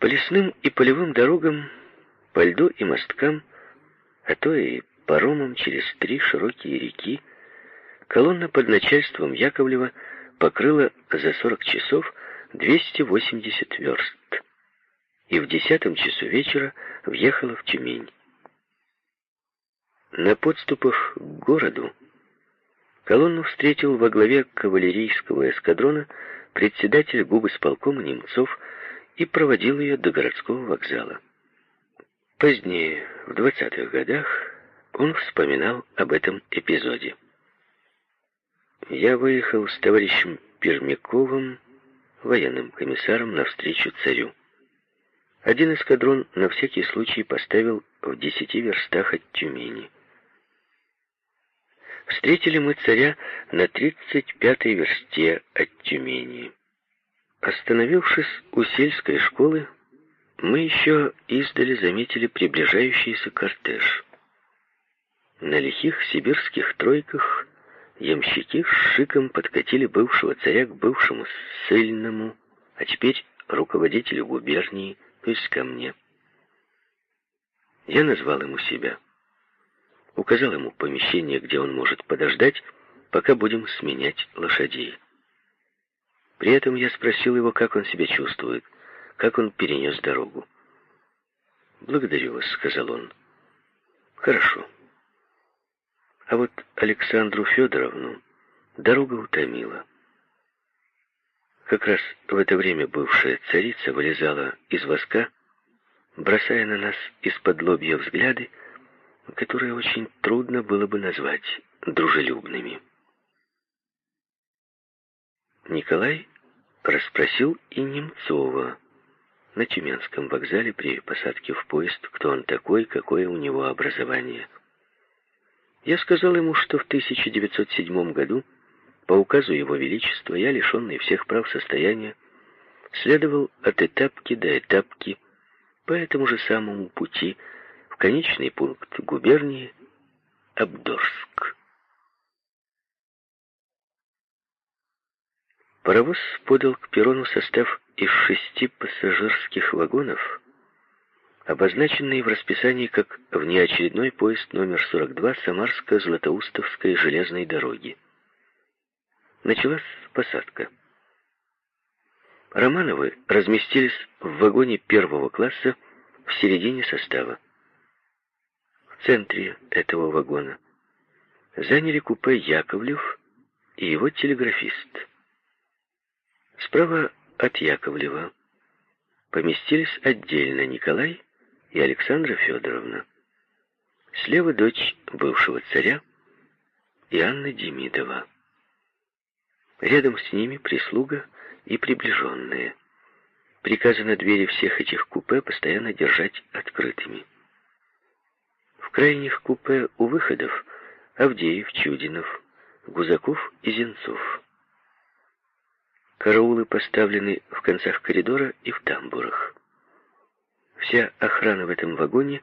По лесным и полевым дорогам, по льду и мосткам, а то и паромом через три широкие реки, колонна под начальством Яковлева покрыла за 40 часов 280 верст и в десятом часу вечера въехала в Тюмень. На подступах к городу колонну встретил во главе кавалерийского эскадрона председатель губы сполкома Немцов и проводил ее до городского вокзала. Позднее, в 20-х годах, он вспоминал об этом эпизоде. «Я выехал с товарищем Пермяковым, военным комиссаром, навстречу царю. Один эскадрон на всякий случай поставил в десяти верстах от Тюмени. Встретили мы царя на 35-й версте от Тюмени. Остановившись у сельской школы, мы еще издали заметили приближающийся кортеж. На лихих сибирских тройках ямщики с шиком подкатили бывшего царя к бывшему ссыльному, а теперь руководителю губернии, то есть ко мне. Я назвал ему себя указал ему помещение, где он может подождать, пока будем сменять лошадей. При этом я спросил его, как он себя чувствует, как он перенес дорогу. «Благодарю вас», — сказал он. «Хорошо. А вот Александру Федоровну дорога утомила. Как раз в это время бывшая царица вылезала из воска, бросая на нас из-под лобья взгляды, которые очень трудно было бы назвать дружелюбными. Николай расспросил и Немцова на Тюменском вокзале при посадке в поезд, кто он такой, какое у него образование. Я сказал ему, что в 1907 году по указу Его Величества я, лишенный всех прав состояния, следовал от этапки до этапки по этому же самому пути, Конечный пункт губернии Абдорск. Паровоз подал к перрону состав из шести пассажирских вагонов, обозначенный в расписании как внеочередной поезд номер 42 Самарско-Златоустовской железной дороги. Началась посадка. Романовы разместились в вагоне первого класса в середине состава в центре этого вагона заняли купе Яковлев и его телеграфист. Справа от Яковлева поместились отдельно Николай и Александра Федоровна. Слева дочь бывшего царя и Анна Демидова. Рядом с ними прислуга и приближенные. Приказано двери всех этих купе постоянно держать открытыми. В крайних купе у выходов Авдеев, Чудинов, Гузаков и Зенцов. Караулы поставлены в концах коридора и в тамбурах. Вся охрана в этом вагоне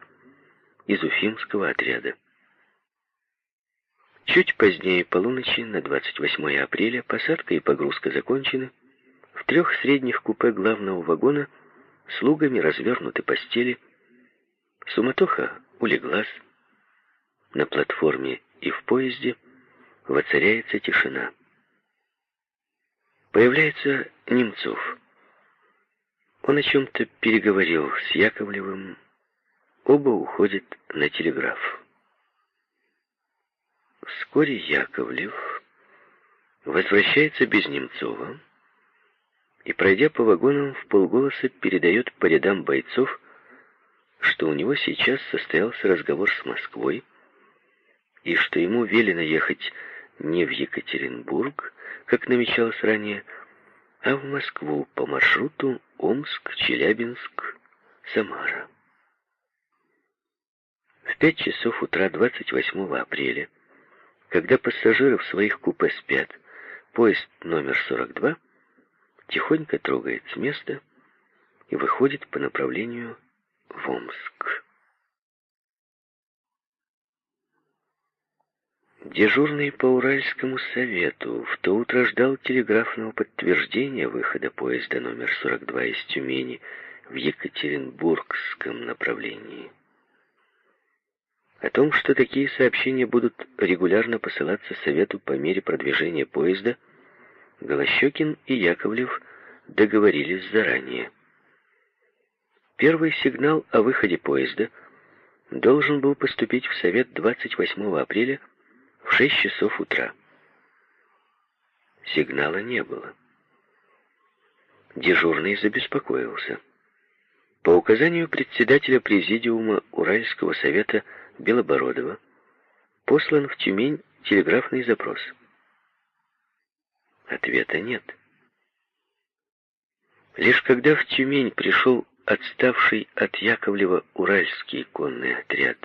из уфимского отряда. Чуть позднее полуночи, на 28 апреля, посадка и погрузка закончены. В трех средних купе главного вагона слугами развернуты постели. Суматоха улеглась. На платформе и в поезде воцаряется тишина. Появляется Немцов. Он о чем-то переговорил с Яковлевым. Оба уходят на телеграф. Вскоре Яковлев возвращается без Немцова и, пройдя по вагонам, в полголоса передает по рядам бойцов, что у него сейчас состоялся разговор с Москвой, и что ему велено ехать не в Екатеринбург, как намечалось ранее, а в Москву по маршруту Омск, Челябинск, Самара. В пять часов утра 28 апреля, когда пассажиры в своих купе спят, поезд номер 42 тихонько трогает с места и выходит по направлению в Омск. Дежурный по Уральскому совету в то утро ждал телеграфного подтверждения выхода поезда номер 42 из Тюмени в Екатеринбургском направлении. О том, что такие сообщения будут регулярно посылаться Совету по мере продвижения поезда, Голощекин и Яковлев договорились заранее. Первый сигнал о выходе поезда должен был поступить в Совет 28 апреля в 6 часов утра. Сигнала не было. Дежурный забеспокоился. По указанию председателя Президиума Уральского совета Белобородова послан в Тюмень телеграфный запрос. Ответа нет. Лишь когда в Тюмень пришел отставший от Яковлева Уральский конный отряд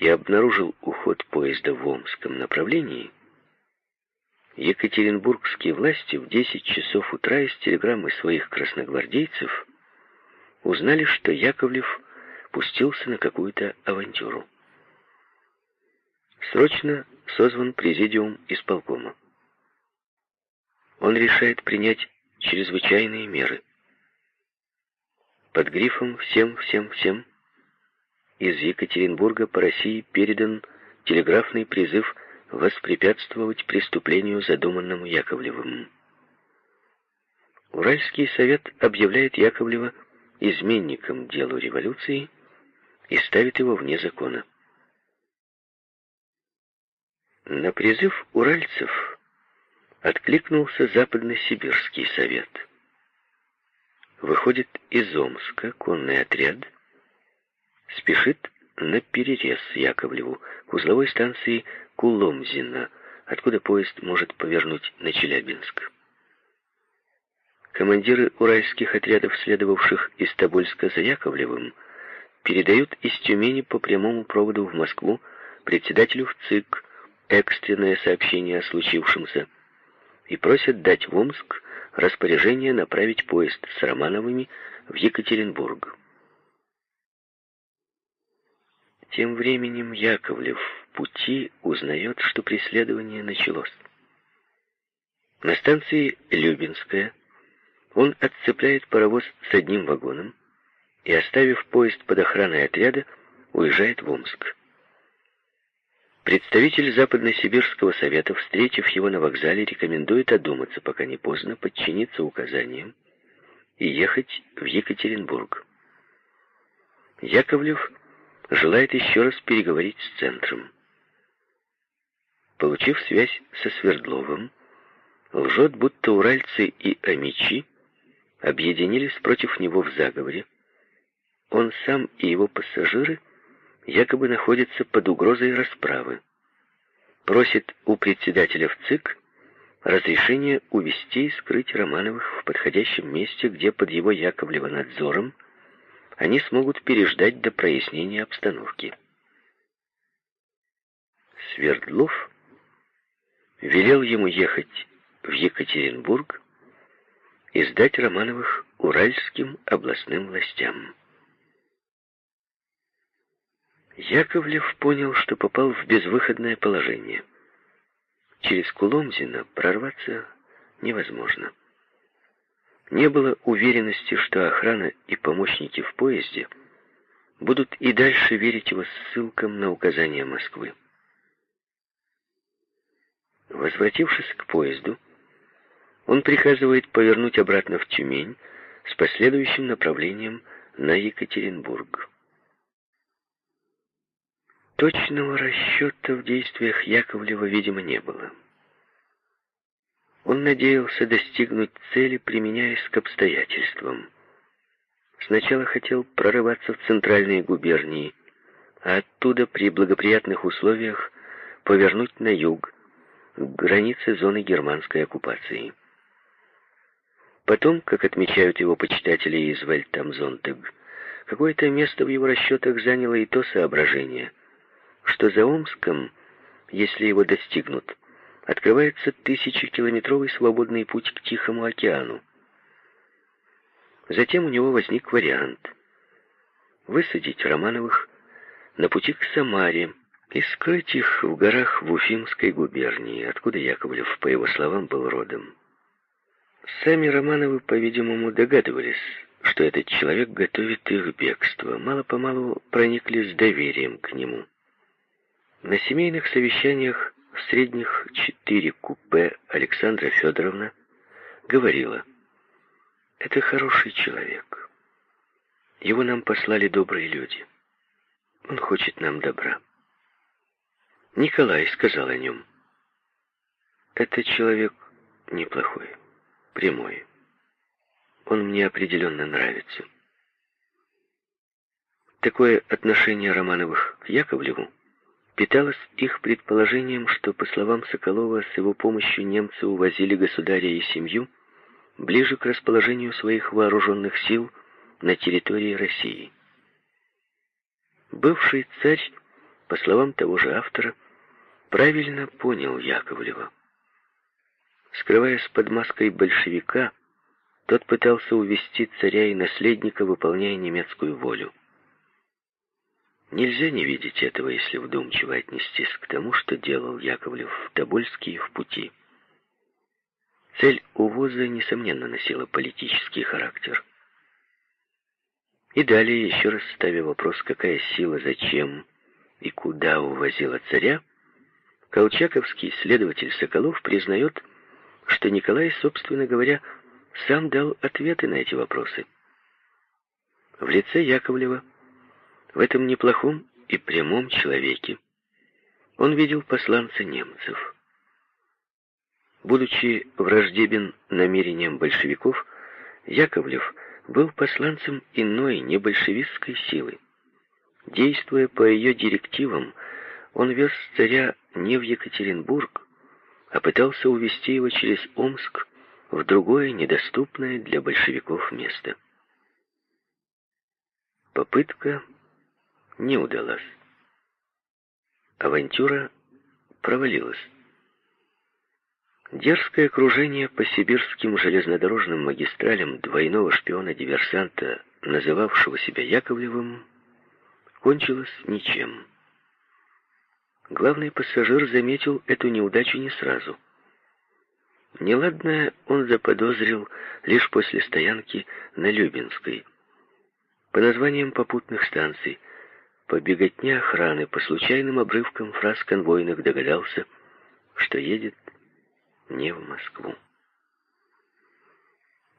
и обнаружил уход поезда в Омском направлении, Екатеринбургские власти в 10 часов утра из телеграммы своих красногвардейцев узнали, что Яковлев пустился на какую-то авантюру. Срочно созван президиум исполкома. Он решает принять чрезвычайные меры. Под грифом «Всем, всем, всем» из Екатеринбурга по России передан телеграфный призыв воспрепятствовать преступлению, задуманному Яковлевым. Уральский совет объявляет Яковлева изменником делу революции и ставит его вне закона. На призыв уральцев откликнулся Западно-Сибирский совет. Выходит из Омска конный отряд, спешит на перерез Яковлеву к узловой станции Куломзина, откуда поезд может повернуть на Челябинск. Командиры уральских отрядов, следовавших из Тобольска за Яковлевым, передают из Тюмени по прямому проводу в Москву председателю в ЦИК экстренное сообщение о случившемся и просят дать в Омск распоряжение направить поезд с Романовыми в Екатеринбург. Тем временем Яковлев в пути узнает, что преследование началось. На станции Любинская он отцепляет паровоз с одним вагоном и, оставив поезд под охраной отряда, уезжает в Омск. Представитель Западно-Сибирского совета, встретив его на вокзале, рекомендует одуматься, пока не поздно, подчиниться указаниям и ехать в Екатеринбург. Яковлев желает еще раз переговорить с центром. Получив связь со Свердловым, лжет, будто уральцы и амичи объединились против него в заговоре. Он сам и его пассажиры якобы находятся под угрозой расправы. Просит у председателя в ЦИК разрешение увести и скрыть Романовых в подходящем месте, где под его Яковлева надзором они смогут переждать до прояснения обстановки. Свердлов велел ему ехать в Екатеринбург и сдать Романовых уральским областным властям. Яковлев понял, что попал в безвыходное положение. Через Куломзино прорваться невозможно. Не было уверенности, что охрана и помощники в поезде будут и дальше верить его ссылкам на указания Москвы. Возвратившись к поезду, он приказывает повернуть обратно в Тюмень с последующим направлением на Екатеринбург. Точного расчета в действиях Яковлева, видимо, не было. Он надеялся достигнуть цели, применяясь к обстоятельствам. Сначала хотел прорываться в центральные губернии, а оттуда при благоприятных условиях повернуть на юг, к границе зоны германской оккупации. Потом, как отмечают его почитатели из Вальтамзонтег, какое-то место в его расчетах заняло и то соображение, что за Омском, если его достигнут, открывается тысячекилометровый свободный путь к Тихому океану. Затем у него возник вариант высадить Романовых на пути к Самаре и скрыть их в горах в Уфимской губернии, откуда Яковлев, по его словам, был родом. Сами Романовы, по-видимому, догадывались что этот человек готовит их бегство, мало-помалу проникли с доверием к нему. На семейных совещаниях в средних четыре купе Александра Федоровна говорила, «Это хороший человек. Его нам послали добрые люди. Он хочет нам добра». Николай сказал о нем, «Это человек неплохой, прямой. Он мне определенно нравится». Такое отношение Романовых к Яковлеву питалось их предположением, что, по словам Соколова, с его помощью немцы увозили государя и семью ближе к расположению своих вооруженных сил на территории России. Бывший царь, по словам того же автора, правильно понял Яковлева. Скрываясь под маской большевика, тот пытался увести царя и наследника, выполняя немецкую волю. Нельзя не видеть этого, если вдумчиво отнестись к тому, что делал Яковлев в Тобольске и в пути. Цель увоза, несомненно, носила политический характер. И далее, еще раз ставя вопрос, какая сила, зачем и куда увозила царя, колчаковский следователь Соколов признает, что Николай, собственно говоря, сам дал ответы на эти вопросы. В лице Яковлева в этом неплохом и прямом человеке он видел посланца немцев. Будучи враждебен намерениям большевиков, Яковлев был посланцем иной, небольшевистской силы. Действуя по ее директивам, он вез царя не в Екатеринбург, а пытался увести его через Омск в другое, недоступное для большевиков место. Попытка не удалась. Авантюра провалилась. Дерзкое окружение по сибирским железнодорожным магистралям двойного шпиона-диверсанта, называвшего себя Яковлевым, кончилось ничем. Главный пассажир заметил эту неудачу не сразу. Неладное он заподозрил лишь после стоянки на Любинской. По названиям попутных станций – по беготне охраны, по случайным обрывкам фраз конвойных догадался, что едет не в Москву.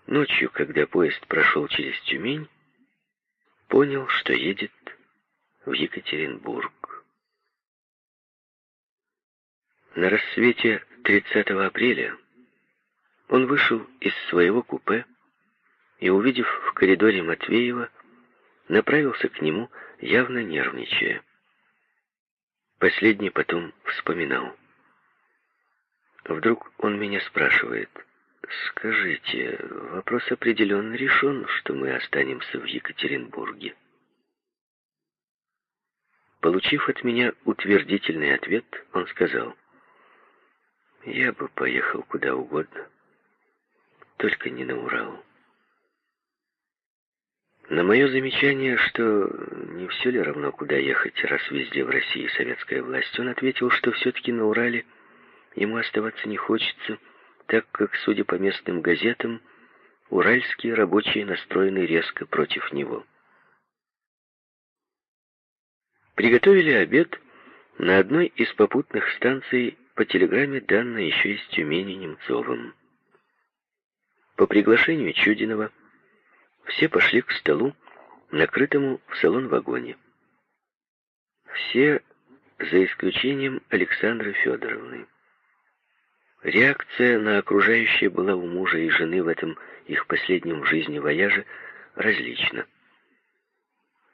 Ночью, когда поезд прошел через Тюмень, понял, что едет в Екатеринбург. На рассвете 30 апреля он вышел из своего купе и, увидев в коридоре Матвеева, направился к нему, явно нервничая. Последний потом вспоминал. Вдруг он меня спрашивает, «Скажите, вопрос определенно решен, что мы останемся в Екатеринбурге?» Получив от меня утвердительный ответ, он сказал, «Я бы поехал куда угодно, только не на Урал». На мое замечание, что не все ли равно, куда ехать, раз везде в России советская власть, он ответил, что все-таки на Урале ему оставаться не хочется, так как, судя по местным газетам, уральские рабочие настроены резко против него. Приготовили обед на одной из попутных станций по телеграмме, данной еще из Тюмени Немцовым. По приглашению Чудинова все пошли к столу, накрытому в салон-вагоне. Все, за исключением Александры Федоровны. Реакция на окружающее была у мужа и жены в этом их последнем в жизни вояже различна.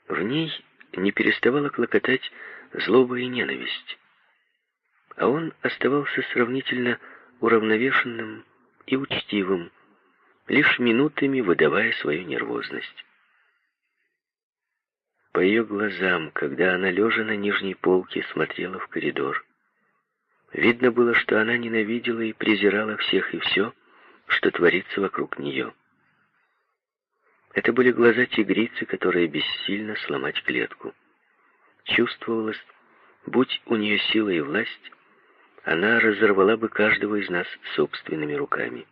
В ней не переставала клокотать злоба и ненависть. А он оставался сравнительно уравновешенным и учтивым, лишь минутами выдавая свою нервозность. По ее глазам, когда она, лежа на нижней полке, смотрела в коридор, видно было, что она ненавидела и презирала всех и все, что творится вокруг нее. Это были глаза тигрицы, которая бессильно сломать клетку. Чувствовалось, будь у нее сила и власть, она разорвала бы каждого из нас собственными руками.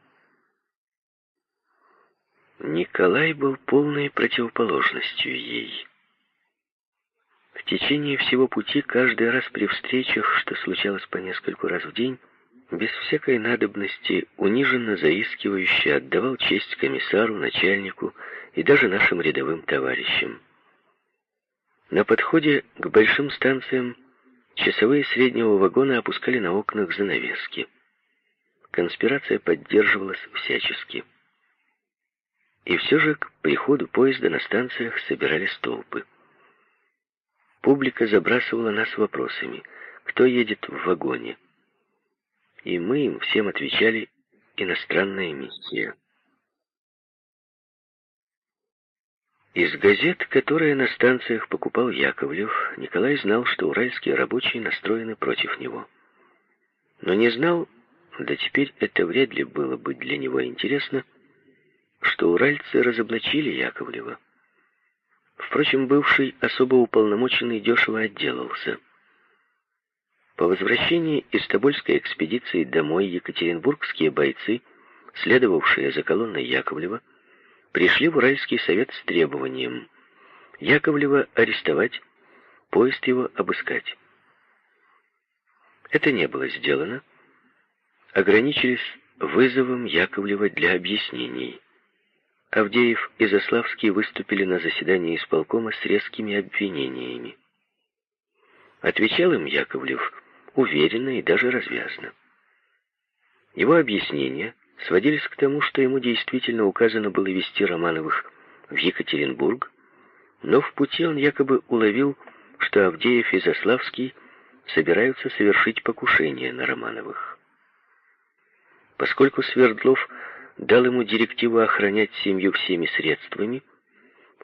Николай был полной противоположностью ей. В течение всего пути, каждый раз при встречах, что случалось по нескольку раз в день, без всякой надобности, униженно заискивающе отдавал честь комиссару, начальнику и даже нашим рядовым товарищам. На подходе к большим станциям часовые среднего вагона опускали на окнах занавески. Конспирация поддерживалась всячески. И все же к приходу поезда на станциях собирались толпы. Публика забрасывала нас вопросами, кто едет в вагоне. И мы им всем отвечали «иностранная миссия». Из газет, которые на станциях покупал Яковлев, Николай знал, что уральские рабочие настроены против него. Но не знал, да теперь это вряд ли было бы для него интересно, что уральцы разоблачили Яковлева. Впрочем, бывший особо уполномоченный дешево отделался. По возвращении из Тобольской экспедиции домой екатеринбургские бойцы, следовавшие за колонной Яковлева, пришли в Уральский совет с требованием Яковлева арестовать, поезд его обыскать. Это не было сделано, ограничились вызовом Яковлева для объяснений. Авдеев и Заславский выступили на заседании исполкома с резкими обвинениями. Отвечал им Яковлев уверенно и даже развязно. Его объяснения сводились к тому, что ему действительно указано было вести Романовых в Екатеринбург, но в пути он якобы уловил, что Авдеев и Заславский собираются совершить покушение на Романовых. Поскольку Свердлов дал ему директиву охранять семью всеми средствами,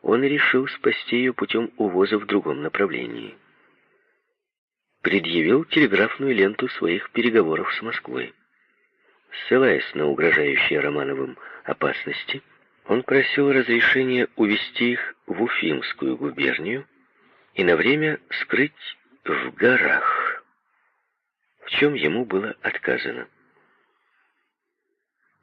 он решил спасти ее путем увоза в другом направлении. Предъявил телеграфную ленту своих переговоров с Москвой. Ссылаясь на угрожающие Романовым опасности, он просил разрешения увезти их в Уфимскую губернию и на время скрыть в горах, в чем ему было отказано.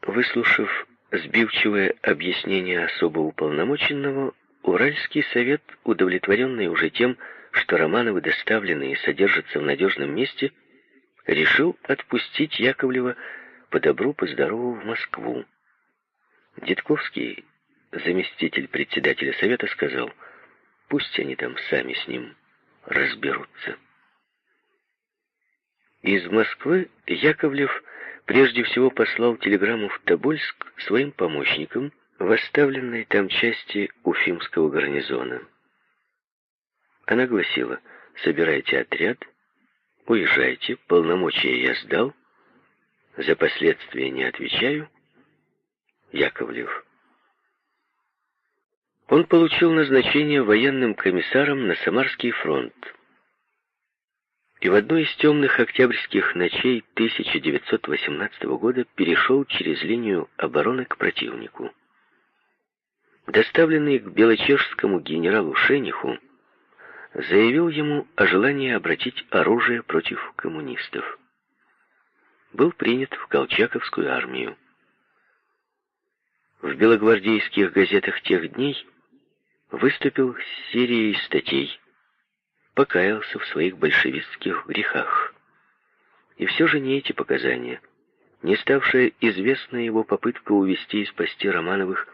Выслушав сбивчивое объяснение особо уполномоченного, Уральский совет, удовлетворенный уже тем, что Романовы доставлены и содержатся в надежном месте, решил отпустить Яковлева по добру, по здорову в Москву. Дедковский, заместитель председателя совета, сказал, пусть они там сами с ним разберутся. Из Москвы Яковлев прежде всего послал телеграмму в Тобольск своим помощникам в оставленной там части Уфимского гарнизона. Она гласила «Собирайте отряд, уезжайте, полномочия я сдал, за последствия не отвечаю. Яковлев. Он получил назначение военным комиссаром на Самарский фронт. И в одной из темных октябрьских ночей 1918 года перешел через линию обороны к противнику. Доставленный к белочешскому генералу Шениху, заявил ему о желании обратить оружие против коммунистов был принят в Колчаковскую армию. В белогвардейских газетах тех дней выступил с серией статей, покаялся в своих большевистских грехах. И все же не эти показания, не ставшая известна его попытка увести и спасти Романовых,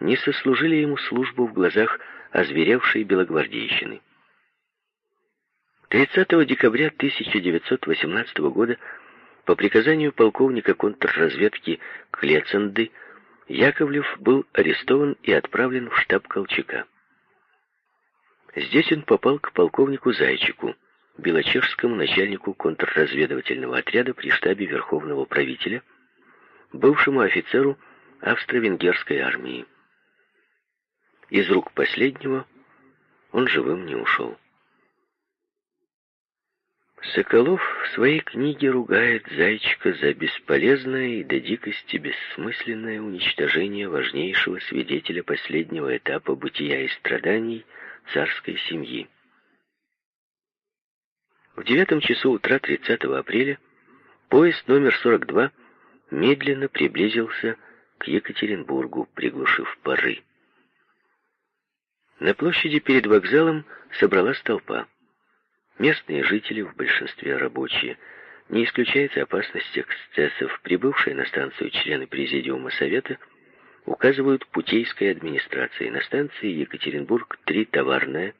не сослужили ему службу в глазах озверевшей белогвардейщины. 30 декабря 1918 года по приказанию полковника контрразведки Клеценды Яковлев был арестован и отправлен в штаб Колчака. Здесь он попал к полковнику Зайчику, белочешскому начальнику контрразведывательного отряда при штабе Верховного правителя, бывшему офицеру австро-венгерской армии. Из рук последнего он живым не ушел. Соколов в своей книге ругает Зайчика за бесполезное и до дикости бессмысленное уничтожение важнейшего свидетеля последнего этапа бытия и страданий царской семьи. В девятом часу утра 30 апреля поезд номер 42 медленно приблизился к Екатеринбургу, приглушив пары. На площади перед вокзалом собралась толпа. Местные жители, в большинстве рабочие, не исключается опасность эксцессов. Прибывшие на станцию члены Президиума Совета указывают путейской администрации на станции Екатеринбург-3 товарная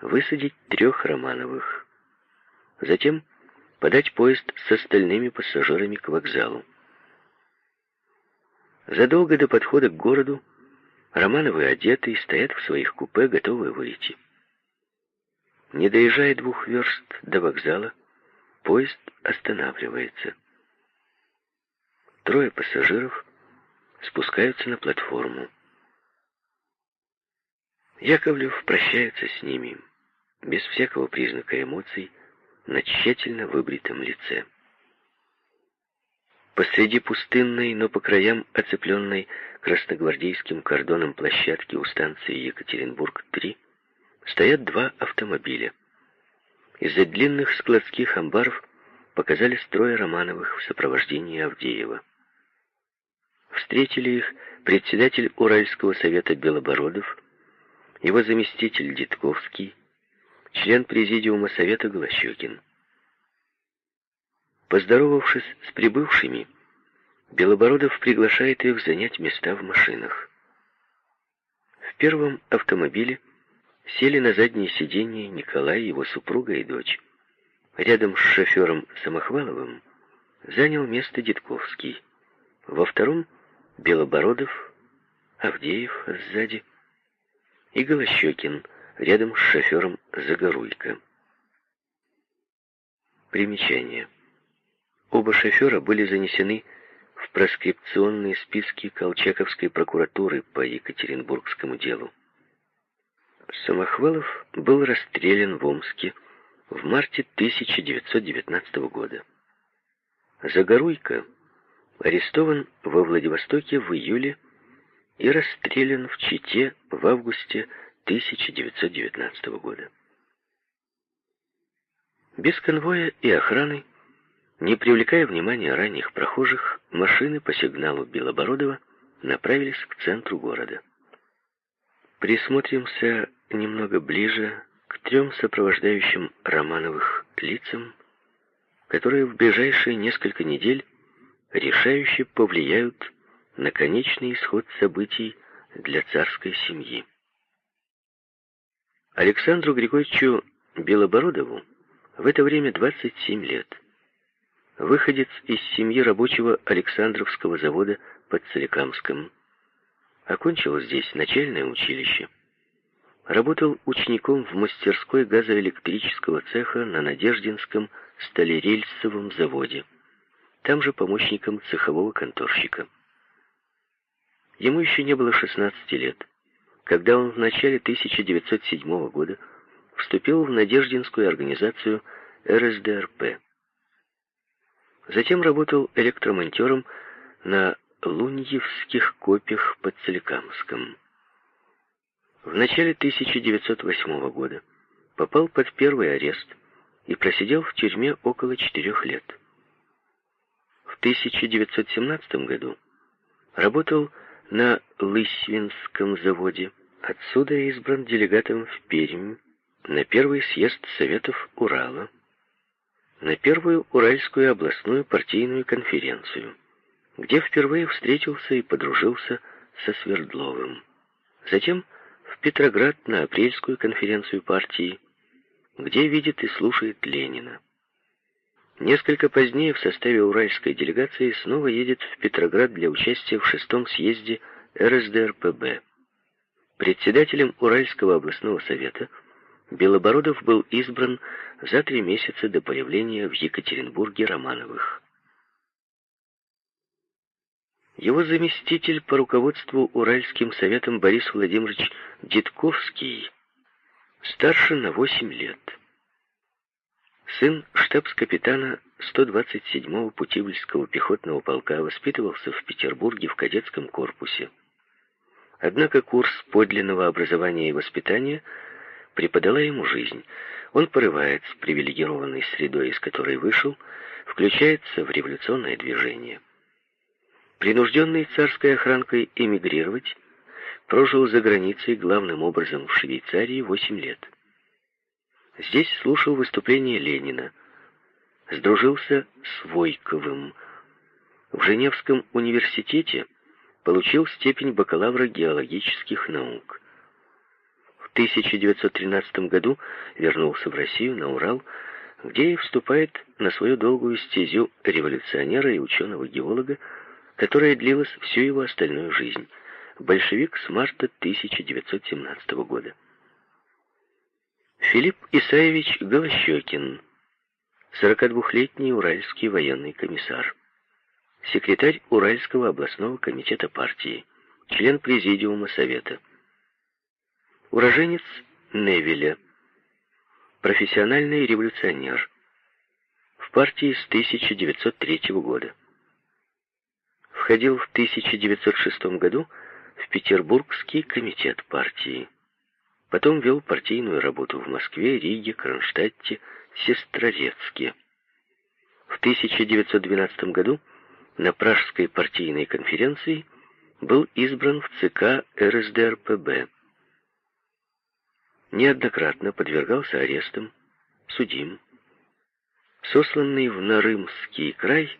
высадить трех Романовых. Затем подать поезд с остальными пассажирами к вокзалу. Задолго до подхода к городу Романовы одеты и стоят в своих купе, готовые выйти. Не доезжая двух верст до вокзала, поезд останавливается. Трое пассажиров спускаются на платформу. Яковлев прощается с ними, без всякого признака эмоций, на тщательно выбритом лице. Посреди пустынной, но по краям оцепленной красногвардейским кордоном площадки у станции Екатеринбург-3 стоят два автомобиля. Из-за длинных складских амбаров показались трое Романовых в сопровождении Авдеева. Встретили их председатель Уральского совета Белобородов, его заместитель Дитковский, член президиума совета Голощекин. Поздоровавшись с прибывшими, Белобородов приглашает их занять места в машинах. В первом автомобиле сели на заднее сиденье Николай, его супруга и дочь. Рядом с шофером Самохваловым занял место Дедковский. Во втором — Белобородов, Авдеев сзади и Голощекин рядом с шофером Загоруйко. Примечание. Оба шофера были занесены в проскрипционные списки Колчаковской прокуратуры по Екатеринбургскому делу. Самохвалов был расстрелян в Омске в марте 1919 года. Загоруйко арестован во Владивостоке в июле и расстрелян в Чите в августе 1919 года. Без конвоя и охраны, не привлекая внимания ранних прохожих, машины по сигналу Белобородова направились к центру города. Присмотримся немного ближе к трем сопровождающим Романовых лицам, которые в ближайшие несколько недель решающе повлияют на конечный исход событий для царской семьи. Александру Григорьевичу Белобородову в это время 27 лет. Выходец из семьи рабочего Александровского завода под Соликамском. Окончил здесь начальное училище. Работал учеником в мастерской газоэлектрического цеха на Надеждинском сталерельсовом заводе. Там же помощником цехового конторщика. Ему еще не было 16 лет, когда он в начале 1907 года вступил в Надеждинскую организацию РСДРП. Затем работал электромонтером на Луньевских копьях под Соликамском. В начале 1908 года попал под первый арест и просидел в тюрьме около четырех лет. В 1917 году работал на Лысвинском заводе. Отсюда избран делегатом в Пермь на первый съезд Советов Урала, на первую Уральскую областную партийную конференцию, где впервые встретился и подружился со Свердловым. Затем в Петроград на апрельскую конференцию партии, где видит и слушает Ленина. Несколько позднее в составе уральской делегации снова едет в Петроград для участия в шестом съезде РСДРПБ. Председателем Уральского областного совета Белобородов был избран за три месяца до появления в Екатеринбурге Романовых. Его заместитель по руководству Уральским советом Борис Владимирович Дедковский старше на 8 лет сын штабс-капитана 127-го Путивльского пехотного полка, воспитывался в Петербурге в кадетском корпусе. Однако курс подлинного образования и воспитания преподала ему жизнь. Он порывает с привилегированной средой, из которой вышел, включается в революционное движение. принужденный царской охранкой эмигрировать, прожил за границей, главным образом в Швейцарии, 8 лет. Здесь слушал выступления Ленина, сдружился с Войковым. В Женевском университете получил степень бакалавра геологических наук. В 1913 году вернулся в Россию, на Урал, где и вступает на свою долгую стезю революционера и ученого-геолога, которая длилась всю его остальную жизнь. Большевик с марта 1917 года. Филипп Исаевич Голощекин, 42-летний уральский военный комиссар. Секретарь Уральского областного комитета партии, член президиума Совета. Уроженец Невеля, профессиональный революционер. В партии с 1903 года. Входил в 1906 году в Петербургский комитет партии. Потом вел партийную работу в Москве, Риге, Кронштадте, Сестрорецке. В 1912 году на Пражской партийной конференции был избран в ЦК РСДРПб неоднократно подвергался арестам, судим. Сосланный в Нарымский край,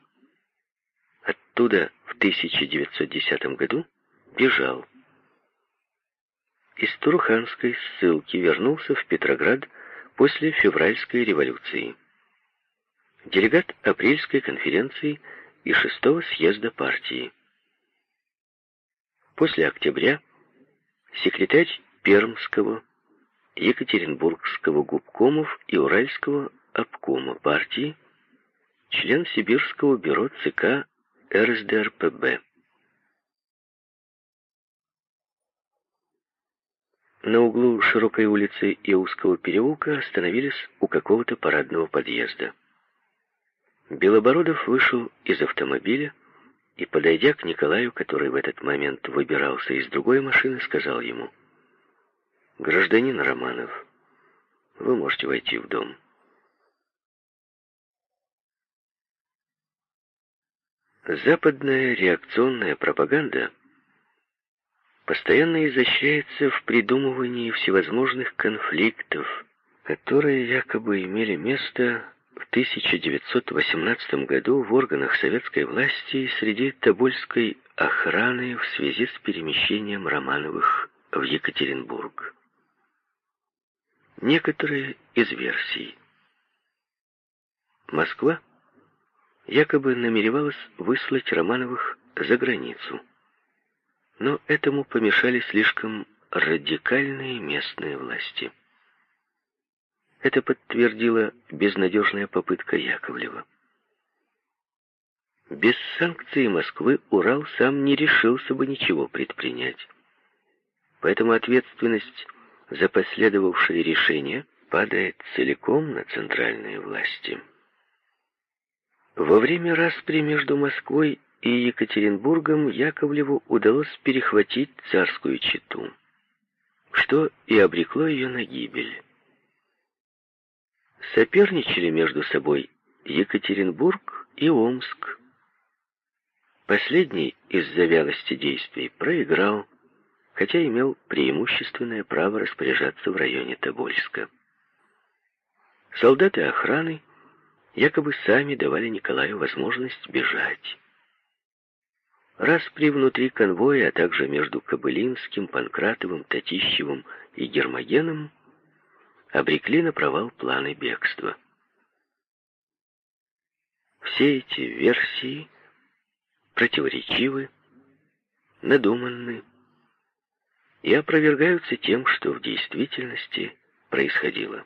оттуда в 1910 году бежал. Из Туруханской ссылки вернулся в Петроград после февральской революции. Делегат апрельской конференции и шестого съезда партии. После октября секретарь Пермского Екатеринбургского губкомов и Уральского обкома партии, член Сибирского бюро ЦК РСДРПб. На углу широкой улицы и узкого переулка остановились у какого-то парадного подъезда. Белобородов вышел из автомобиля и, подойдя к Николаю, который в этот момент выбирался из другой машины, сказал ему — «Гражданин Романов, вы можете войти в дом». Западная реакционная пропаганда постоянно изощряется в придумывании всевозможных конфликтов, которые якобы имели место в 1918 году в органах советской власти среди Тобольской охраны в связи с перемещением Романовых в Екатеринбург некоторые из версий. Москва якобы намеревалась выслать Романовых за границу. Но этому помешали слишком радикальные местные власти. Это подтвердила безнадежная попытка Яковлева. Без санкций Москвы Урал сам не решился бы ничего предпринять. Поэтому ответственность за последовавшие решения падает целиком на центральные власти. Во время распри между Москвой и Екатеринбургом Яковлеву удалось перехватить царскую чету, что и обрекло ее на гибель. Соперничали между собой Екатеринбург и Омск. Последний из-за вялости действий проиграл, хотя имел преимущественное право распоряжаться в районе Тобольска. Солдаты охраны якобы сами давали Николаю возможность бежать. Распри внутри конвоя, а также между Кобылинским, Панкратовым, Татищевым и Гермогеном обрекли на провал планы бегства. Все эти версии противоречивы, надуманны, и опровергаются тем, что в действительности происходило.